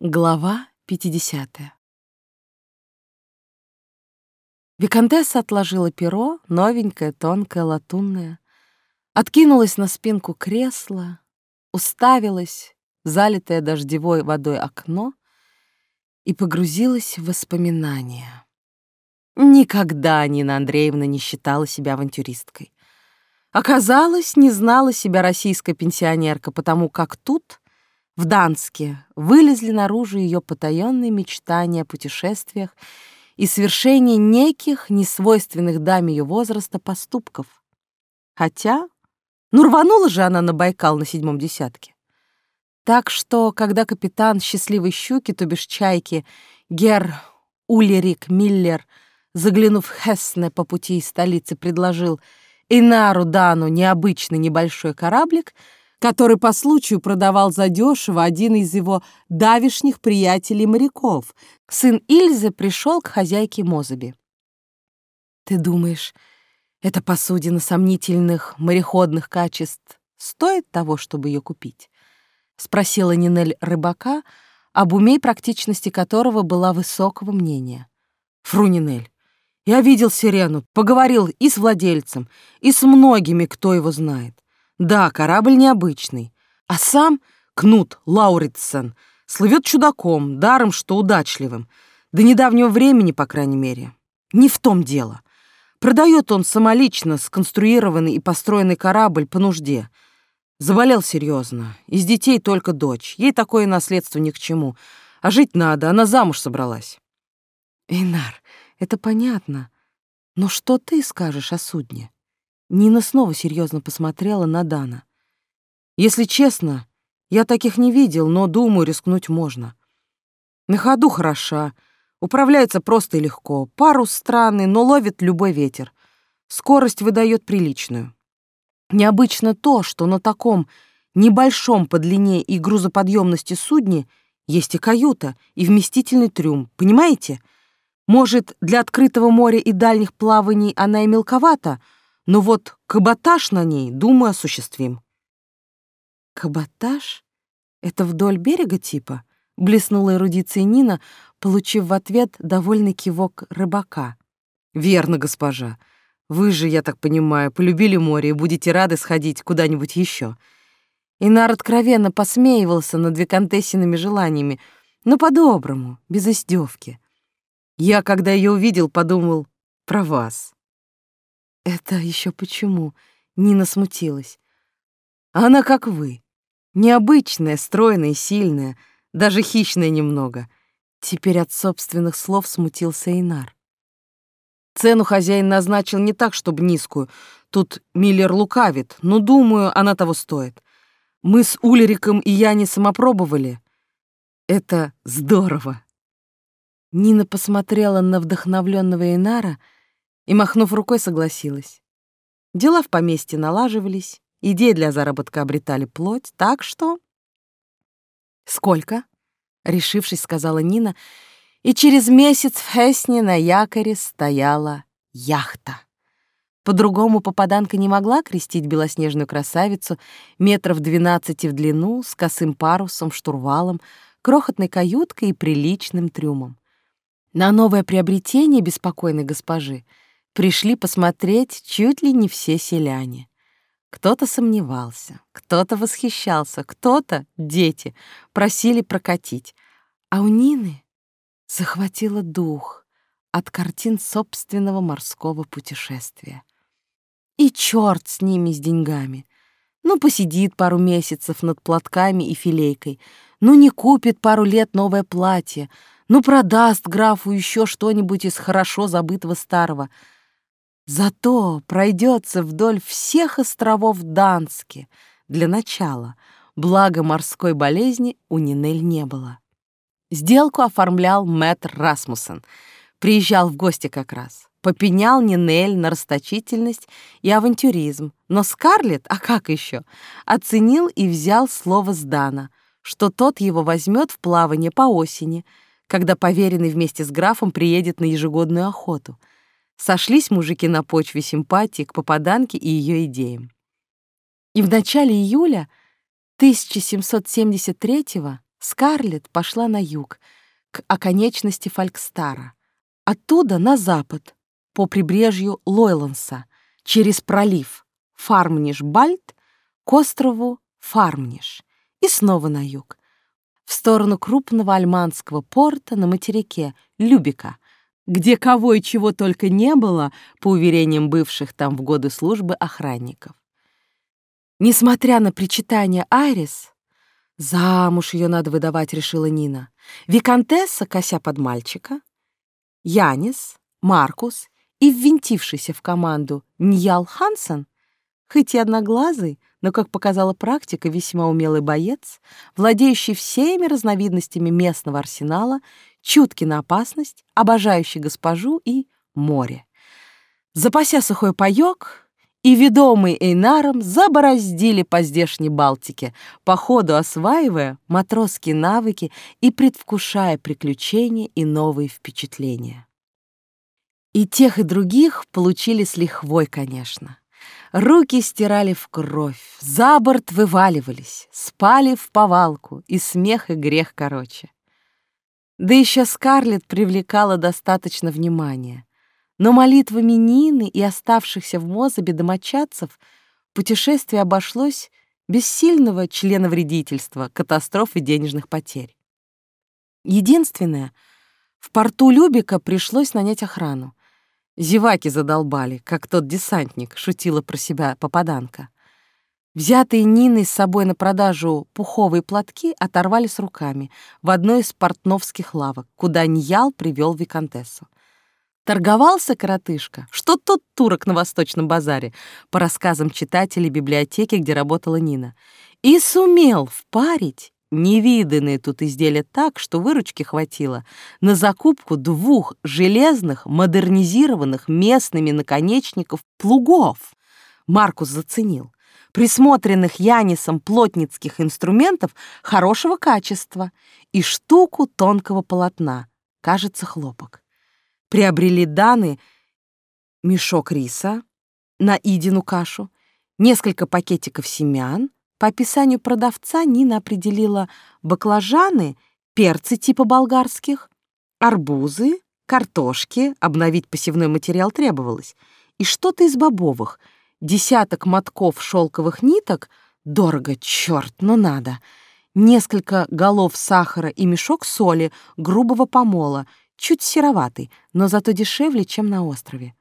Глава 50. Викантесса отложила перо, новенькое, тонкое, латунное, откинулась на спинку кресла, уставилась залитое дождевой водой окно и погрузилась в воспоминания. Никогда Нина Андреевна не считала себя авантюристкой. Оказалось, не знала себя российская пенсионерка, потому как тут — в Данске вылезли наружу ее потаенные мечтания о путешествиях и свершении неких несвойственных даме ее возраста поступков. Хотя, ну рванула же она на Байкал на седьмом десятке. Так что, когда капитан счастливой щуки, то бишь чайки, Гер Улерик Миллер, заглянув в Хессне по пути из столицы, предложил Инару Дану необычный небольшой кораблик — который по случаю продавал задешево один из его давишних приятелей-моряков. Сын Ильзы пришел к хозяйке Мозаби. «Ты думаешь, эта посудина сомнительных мореходных качеств стоит того, чтобы ее купить?» — спросила Нинель рыбака, об уме и практичности которого была высокого мнения. «Фру, Нинель, я видел сирену, поговорил и с владельцем, и с многими, кто его знает. Да, корабль необычный. А сам Кнут Лауритсен слывет чудаком, даром что удачливым. До недавнего времени, по крайней мере. Не в том дело. Продает он самолично сконструированный и построенный корабль по нужде. Заболел серьезно. Из детей только дочь. Ей такое наследство ни к чему. А жить надо, она замуж собралась. Эйнар, это понятно. Но что ты скажешь о судне? Нина снова серьезно посмотрела на Дана. «Если честно, я таких не видел, но, думаю, рискнуть можно. На ходу хороша, управляется просто и легко, парус странный, но ловит любой ветер. Скорость выдает приличную. Необычно то, что на таком небольшом по длине и грузоподъемности судне есть и каюта, и вместительный трюм, понимаете? Может, для открытого моря и дальних плаваний она и мелковата — но вот каботаж на ней, думаю, осуществим. Каботаж? Это вдоль берега типа? Блеснула эрудиция Нина, получив в ответ довольный кивок рыбака. Верно, госпожа. Вы же, я так понимаю, полюбили море и будете рады сходить куда-нибудь еще. Инар откровенно посмеивался над виконтессиными желаниями, но по-доброму, без издевки. Я, когда ее увидел, подумал про вас. «Это еще почему?» — Нина смутилась. «Она как вы. Необычная, стройная, сильная, даже хищная немного». Теперь от собственных слов смутился Инар. Цену хозяин назначил не так, чтобы низкую. Тут Миллер лукавит, но, думаю, она того стоит. Мы с Ульриком и Янисом опробовали. Это здорово. Нина посмотрела на вдохновленного Инара — и, махнув рукой, согласилась. Дела в поместье налаживались, идеи для заработка обретали плоть, так что... «Сколько?» — решившись, сказала Нина, и через месяц в Хесне на якоре стояла яхта. По-другому попаданка не могла крестить белоснежную красавицу метров двенадцати в длину, с косым парусом, штурвалом, крохотной каюткой и приличным трюмом. На новое приобретение беспокойной госпожи — пришли посмотреть чуть ли не все селяне. Кто-то сомневался, кто-то восхищался, кто-то, дети, просили прокатить. А у Нины захватило дух от картин собственного морского путешествия. И черт с ними, с деньгами. Ну, посидит пару месяцев над платками и филейкой, ну, не купит пару лет новое платье, ну, продаст графу еще что-нибудь из хорошо забытого старого — Зато пройдется вдоль всех островов Дански. Для начала, благо морской болезни у Нинель не было. Сделку оформлял мэтр Расмуссен. Приезжал в гости как раз. Попенял Нинель на расточительность и авантюризм. Но Скарлетт, а как еще, оценил и взял слово с Дана, что тот его возьмет в плавание по осени, когда поверенный вместе с графом приедет на ежегодную охоту — Сошлись мужики на почве симпатии к попаданке и ее идеям. И в начале июля 1773-го Скарлетт пошла на юг, к оконечности Фолькстара. Оттуда на запад, по прибрежью Лойланса, через пролив Фармниш-Бальт к острову Фармниш и снова на юг, в сторону крупного альманского порта на материке Любика, где кого и чего только не было, по уверениям бывших там в годы службы охранников. Несмотря на причитание Айрис, замуж ее надо выдавать, решила Нина. Викантесса, кося под мальчика, Янис, Маркус и ввинтившийся в команду Ньял Хансен, хоть и одноглазый, но, как показала практика, весьма умелый боец, владеющий всеми разновидностями местного арсенала, чуткий на опасность, обожающий госпожу и море. Запася сухой паёк, и, ведомый Эйнаром, забороздили по здешней Балтике, по ходу осваивая матросские навыки и предвкушая приключения и новые впечатления. И тех, и других получили с лихвой, конечно. Руки стирали в кровь, за борт вываливались, спали в повалку, и смех, и грех короче. Да еще Скарлетт привлекала достаточно внимания. Но молитвами Нины и оставшихся в Мозабе домочадцев путешествие обошлось без сильного члена вредительства, катастроф и денежных потерь. Единственное, в порту Любика пришлось нанять охрану. Зеваки задолбали, как тот десантник, шутила про себя попаданка. Взятые Ниной с собой на продажу пуховые платки оторвали с руками в одной из портновских лавок, куда Ньял привел виконтессу. Торговался коротышка, что тот турок на Восточном базаре, по рассказам читателей библиотеки, где работала Нина, и сумел впарить Невиданные тут изделия так, что выручки хватило на закупку двух железных, модернизированных местными наконечников плугов. Маркус заценил. Присмотренных Янисом плотницких инструментов хорошего качества и штуку тонкого полотна, кажется, хлопок. Приобрели Даны мешок риса на идину кашу, несколько пакетиков семян, по описанию продавца Нина определила баклажаны, перцы типа болгарских, арбузы, картошки, обновить посевной материал требовалось, и что-то из бобовых, десяток мотков шелковых ниток, дорого, черт, но надо, несколько голов сахара и мешок соли грубого помола, чуть сероватый, но зато дешевле, чем на острове.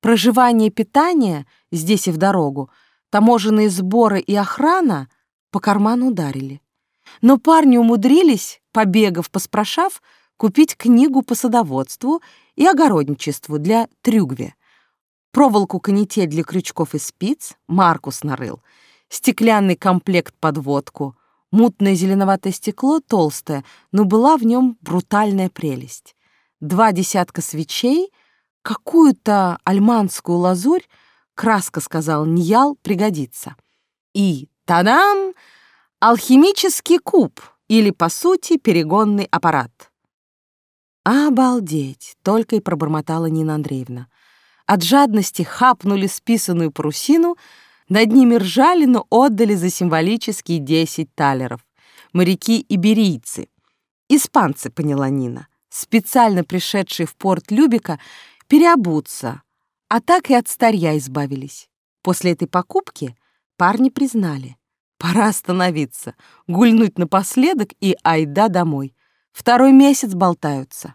Проживание питание здесь и в дорогу — Таможенные сборы и охрана по карману ударили. Но парни умудрились, побегав, поспрашав, купить книгу по садоводству и огородничеству для трюгве. Проволоку канитель для крючков и спиц Маркус нарыл, стеклянный комплект подводку, мутное зеленоватое стекло толстое, но была в нем брутальная прелесть. Два десятка свечей, какую-то альманскую лазурь, краска, сказал Ньял, пригодится. И тадам! Алхимический куб, или, по сути, перегонный аппарат. «Обалдеть!» — только и пробормотала Нина Андреевна. От жадности хапнули списанную парусину, над ними ржали, но отдали за символические десять талеров. Моряки иберийцы. Испанцы, поняла Нина, специально пришедшие в порт Любика, переобуться, а так и от старья избавились. После этой покупки парни признали. Пора остановиться, гульнуть напоследок и айда домой. Второй месяц болтаются.